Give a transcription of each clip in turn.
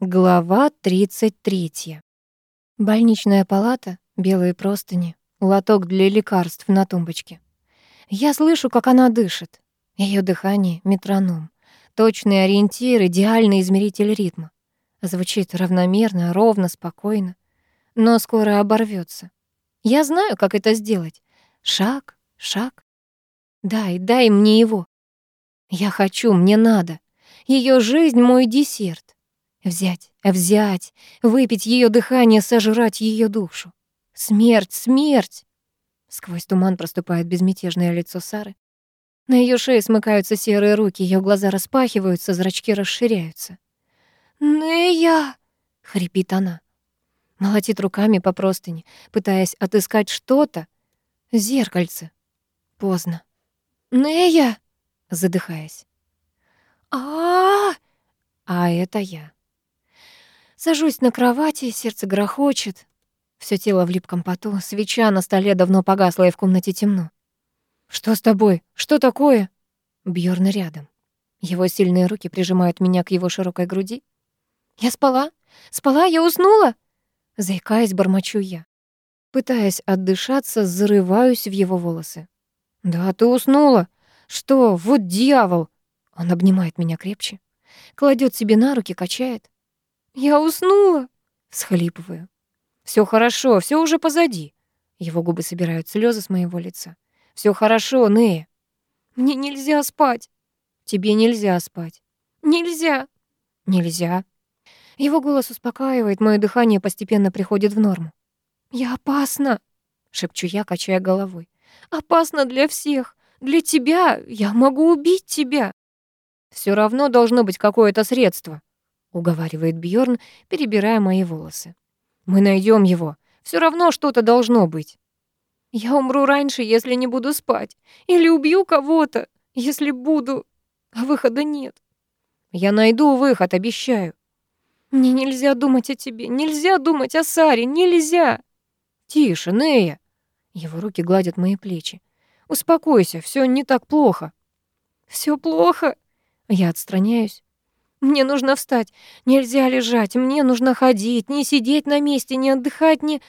Глава 33. Больничная палата, белые простыни, лоток для лекарств на тумбочке. Я слышу, как она дышит. Ее дыхание — метроном. Точный ориентир, идеальный измеритель ритма. Звучит равномерно, ровно, спокойно. Но скоро оборвется. Я знаю, как это сделать. Шаг, шаг. Дай, дай мне его. Я хочу, мне надо. Ее жизнь — мой десерт. Взять, взять, выпить ее дыхание, сожрать ее душу. Смерть, смерть! Сквозь туман проступает безмятежное лицо Сары. На ее шее смыкаются серые руки, ее глаза распахиваются, зрачки расширяются. «Нея!» — хрипит она. Молотит руками по простыне, пытаясь отыскать что-то. Зеркальце. Поздно. «Нея!» — задыхаясь. -а! а это я. Сажусь на кровати, сердце грохочет. Всё тело в липком поту, свеча на столе давно погасла, и в комнате темно. «Что с тобой? Что такое?» Бьёрн рядом. Его сильные руки прижимают меня к его широкой груди. «Я спала? Спала? Я уснула?» Заикаясь, бормочу я. Пытаясь отдышаться, зарываюсь в его волосы. «Да, ты уснула. Что? Вот дьявол!» Он обнимает меня крепче, кладет себе на руки, качает. «Я уснула!» — всхлипываю. Все хорошо, все уже позади». Его губы собирают слезы с моего лица. Все хорошо, Нея». «Мне нельзя спать». «Тебе нельзя спать». «Нельзя». «Нельзя». Его голос успокаивает, мое дыхание постепенно приходит в норму. «Я опасна», — шепчу я, качая головой. «Опасно для всех. Для тебя. Я могу убить тебя». Все равно должно быть какое-то средство уговаривает Бьорн, перебирая мои волосы. Мы найдем его. Все равно что-то должно быть. Я умру раньше, если не буду спать, или убью кого-то, если буду, а выхода нет. Я найду выход, обещаю. Мне нельзя думать о тебе, нельзя думать о Саре, нельзя. Тише, Нея. Его руки гладят мои плечи. Успокойся, все не так плохо. Все плохо. Я отстраняюсь. Мне нужно встать. Нельзя лежать. Мне нужно ходить, не сидеть на месте, не отдыхать, не...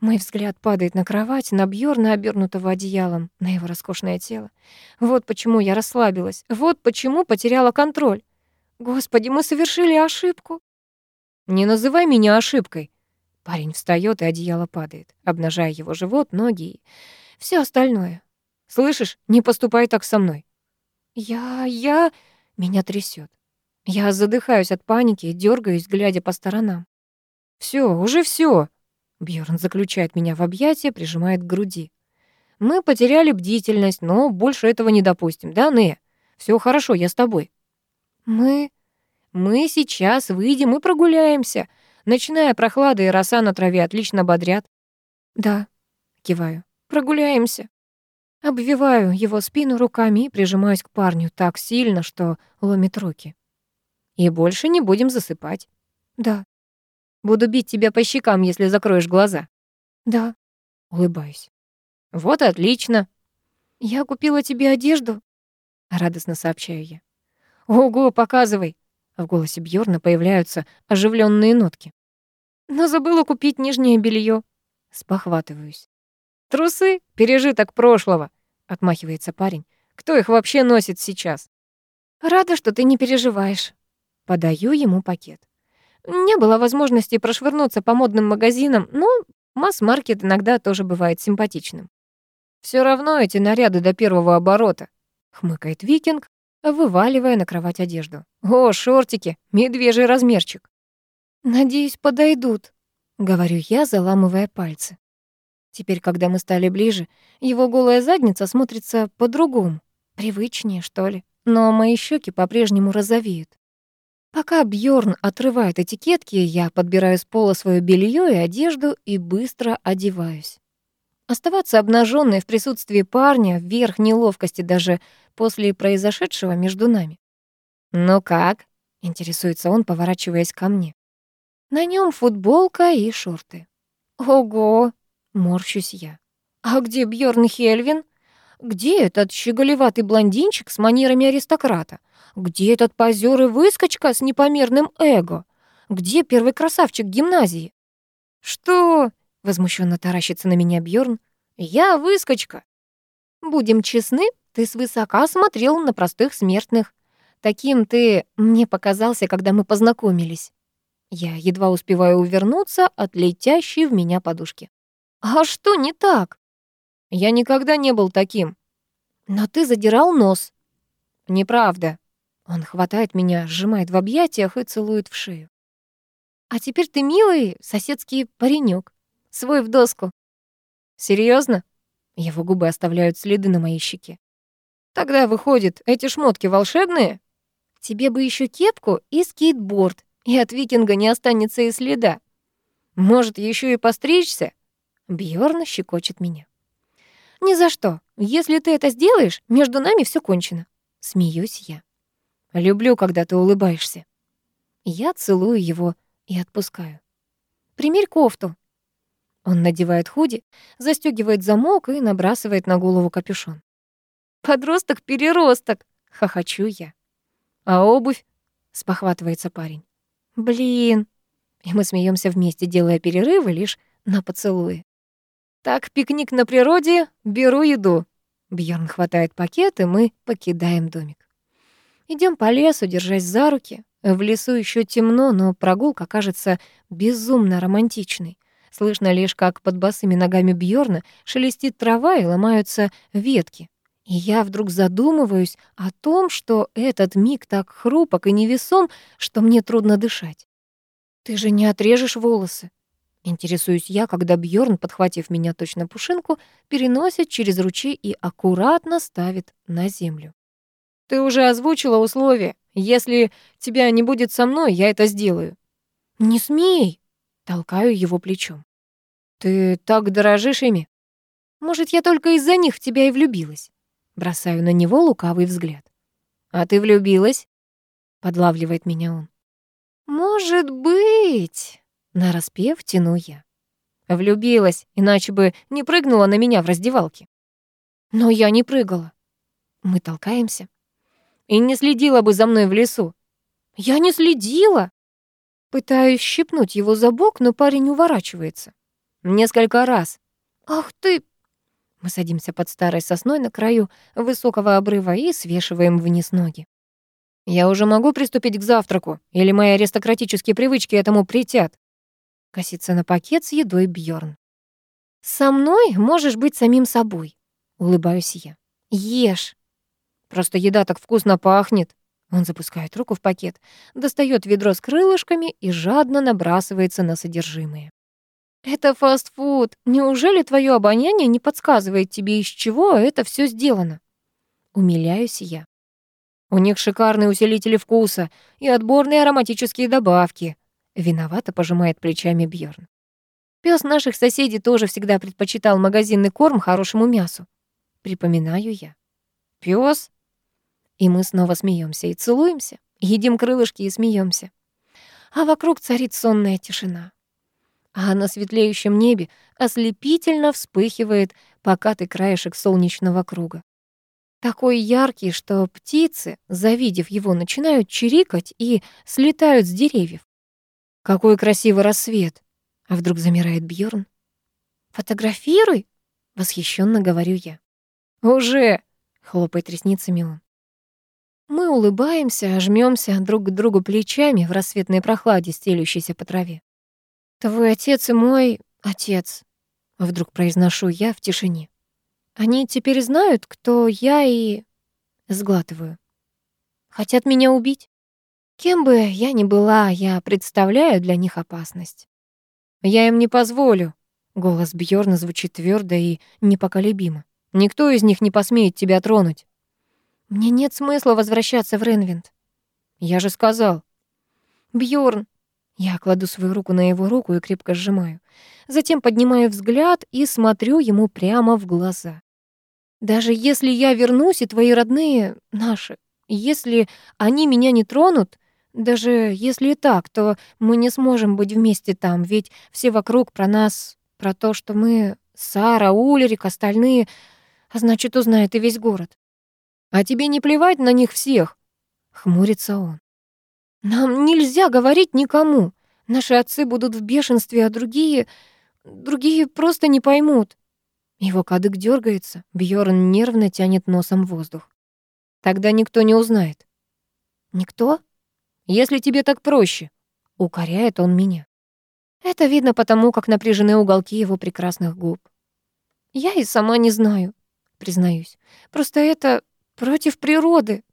Мой взгляд падает на кровать, на Бьорна, обернутого одеялом, на его роскошное тело. Вот почему я расслабилась. Вот почему потеряла контроль. Господи, мы совершили ошибку. Не называй меня ошибкой. Парень встаёт, и одеяло падает, обнажая его живот, ноги и всё остальное. Слышишь, не поступай так со мной. Я... я... Меня трясёт. Я задыхаюсь от паники и дергаюсь, глядя по сторонам. Все, уже все. Бьорн заключает меня в объятия, прижимает к груди. Мы потеряли бдительность, но больше этого не допустим, да, Не? Все хорошо, я с тобой. Мы... Мы сейчас выйдем и прогуляемся. Начиная прохлада и роса на траве отлично бодрят. Да, киваю. Прогуляемся. Обвиваю его спину руками и прижимаюсь к парню так сильно, что ломит руки. И больше не будем засыпать. Да. Буду бить тебя по щекам, если закроешь глаза. Да. Улыбаюсь. Вот отлично. Я купила тебе одежду. Радостно сообщаю я. Ого, показывай. В голосе Бьорна появляются оживленные нотки. Но забыла купить нижнее белье. Спохватываюсь. Трусы — пережиток прошлого, отмахивается парень. Кто их вообще носит сейчас? Рада, что ты не переживаешь. Подаю ему пакет. Не было возможности прошвырнуться по модным магазинам, но масс-маркет иногда тоже бывает симпатичным. Все равно эти наряды до первого оборота», — хмыкает викинг, вываливая на кровать одежду. «О, шортики, медвежий размерчик». «Надеюсь, подойдут», — говорю я, заламывая пальцы. Теперь, когда мы стали ближе, его голая задница смотрится по-другому, привычнее, что ли. Но мои щеки по-прежнему розовеют. Пока Бьорн отрывает этикетки, я подбираю с пола свое белье и одежду и быстро одеваюсь. Оставаться обнаженной в присутствии парня — верх неловкости даже после произошедшего между нами. «Ну как?» — интересуется он, поворачиваясь ко мне. На нем футболка и шорты. «Ого!» — морщусь я. «А где Бьорн Хельвин? Где этот щеголеватый блондинчик с манерами аристократа? Где этот позер и выскочка с непомерным эго? Где первый красавчик гимназии? Что? Возмущенно таращится на меня Бьорн. Я выскочка. Будем честны, ты свысока смотрел на простых смертных. Таким ты мне показался, когда мы познакомились. Я едва успеваю увернуться от летящей в меня подушки. А что не так? Я никогда не был таким. Но ты задирал нос. Неправда. Он хватает меня, сжимает в объятиях и целует в шею. А теперь ты милый соседский паренек, свой в доску. Серьезно? Его губы оставляют следы на моей щеке. Тогда выходит, эти шмотки волшебные? Тебе бы еще кепку и скейтборд, и от викинга не останется и следа. Может, еще и постричься? Бьорн щекочет меня. Ни за что. Если ты это сделаешь, между нами все кончено. Смеюсь я. Люблю, когда ты улыбаешься. Я целую его и отпускаю. Примерь кофту. Он надевает худи, застегивает замок и набрасывает на голову капюшон. Подросток-переросток, хохочу я. А обувь? спохватывается парень. Блин. И мы смеемся вместе, делая перерывы лишь на поцелуи. Так, пикник на природе, беру еду. Бьорн хватает пакет, и мы покидаем домик. Идем по лесу, держась за руки. В лесу еще темно, но прогулка кажется безумно романтичной. Слышно лишь, как под босыми ногами Бьорна шелестит трава и ломаются ветки. И я вдруг задумываюсь о том, что этот миг так хрупок и невесом, что мне трудно дышать. «Ты же не отрежешь волосы?» Интересуюсь я, когда Бьорн, подхватив меня точно пушинку, переносит через ручей и аккуратно ставит на землю. «Ты уже озвучила условия. Если тебя не будет со мной, я это сделаю». «Не смей!» — толкаю его плечом. «Ты так дорожишь ими?» «Может, я только из-за них в тебя и влюбилась?» Бросаю на него лукавый взгляд. «А ты влюбилась?» — подлавливает меня он. «Может быть...» — нараспев тяну я. Влюбилась, иначе бы не прыгнула на меня в раздевалке. Но я не прыгала. Мы толкаемся. И не следила бы за мной в лесу. Я не следила. Пытаюсь щипнуть его за бок, но парень уворачивается. Несколько раз. Ах ты, мы садимся под старой сосной на краю высокого обрыва и свешиваем вниз ноги. «Я уже могу приступить к завтраку? Или мои аристократические привычки этому притят?» Косится на пакет с едой Бьорн. «Со мной можешь быть самим собой», — улыбаюсь я. «Ешь». «Просто еда так вкусно пахнет». Он запускает руку в пакет, достает ведро с крылышками и жадно набрасывается на содержимое. «Это фастфуд. Неужели твое обоняние не подсказывает тебе, из чего это все сделано?» Умиляюсь я. «У них шикарные усилители вкуса и отборные ароматические добавки», виновато пожимает плечами Бьорн. Пес наших соседей тоже всегда предпочитал магазинный корм хорошему мясу. Припоминаю я. Пес? И мы снова смеемся и целуемся, едим крылышки и смеемся. А вокруг царит сонная тишина а на светлеющем небе ослепительно вспыхивает покатый краешек солнечного круга. Такой яркий, что птицы, завидев его, начинают чирикать и слетают с деревьев. Какой красивый рассвет! А вдруг замирает Бьорн. Фотографируй, восхищенно говорю я. Уже, хлопает ресницами он. Мы улыбаемся, жмемся друг к другу плечами в рассветной прохладе, стелющейся по траве. «Твой отец и мой отец», — вдруг произношу я в тишине. «Они теперь знают, кто я и...» Сглатываю. «Хотят меня убить? Кем бы я ни была, я представляю для них опасность». «Я им не позволю», — голос Бьорна звучит твердо и непоколебимо. «Никто из них не посмеет тебя тронуть». «Мне нет смысла возвращаться в Ренвинд». «Я же сказал». Бьорн, я кладу свою руку на его руку и крепко сжимаю. Затем поднимаю взгляд и смотрю ему прямо в глаза. Даже если я вернусь, и твои родные наши, если они меня не тронут, даже если и так, то мы не сможем быть вместе там, ведь все вокруг про нас, про то, что мы Сара, Улерик, остальные, а значит, узнает и весь город. А тебе не плевать на них всех? Хмурится он. Нам нельзя говорить никому. Наши отцы будут в бешенстве, а другие... Другие просто не поймут. Его кадык дергается, Бьорн нервно тянет носом воздух. Тогда никто не узнает. Никто? Если тебе так проще. Укоряет он меня. Это видно потому, как напряжены уголки его прекрасных губ. Я и сама не знаю, признаюсь. Просто это против природы.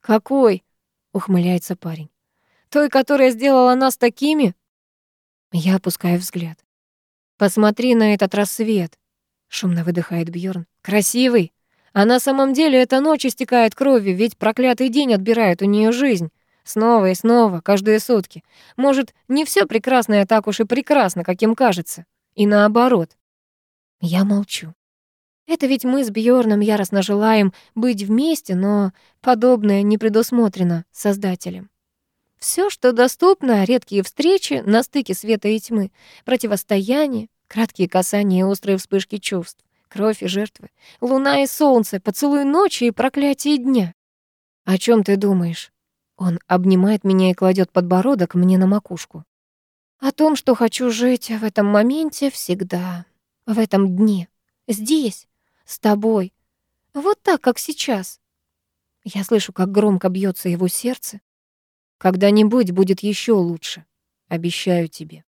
Какой? Ухмыляется парень. Той, которая сделала нас такими? Я опускаю взгляд. Посмотри на этот рассвет. Шумно выдыхает Бьорн. Красивый. А на самом деле эта ночь истекает кровью, ведь проклятый день отбирает у нее жизнь. Снова и снова, каждые сутки. Может, не все прекрасное так уж и прекрасно, каким кажется. И наоборот. Я молчу. Это ведь мы с Бьорном яростно желаем быть вместе, но подобное не предусмотрено Создателем. Все, что доступно, редкие встречи на стыке света и тьмы, противостояние, краткие касания и острые вспышки чувств кровь и жертвы, луна и солнце, поцелуй ночи и проклятие дня. О чем ты думаешь? Он обнимает меня и кладет подбородок мне на макушку. О том, что хочу жить в этом моменте всегда, в этом дне, здесь, с тобой, вот так, как сейчас. Я слышу, как громко бьется его сердце. Когда-нибудь будет еще лучше, обещаю тебе.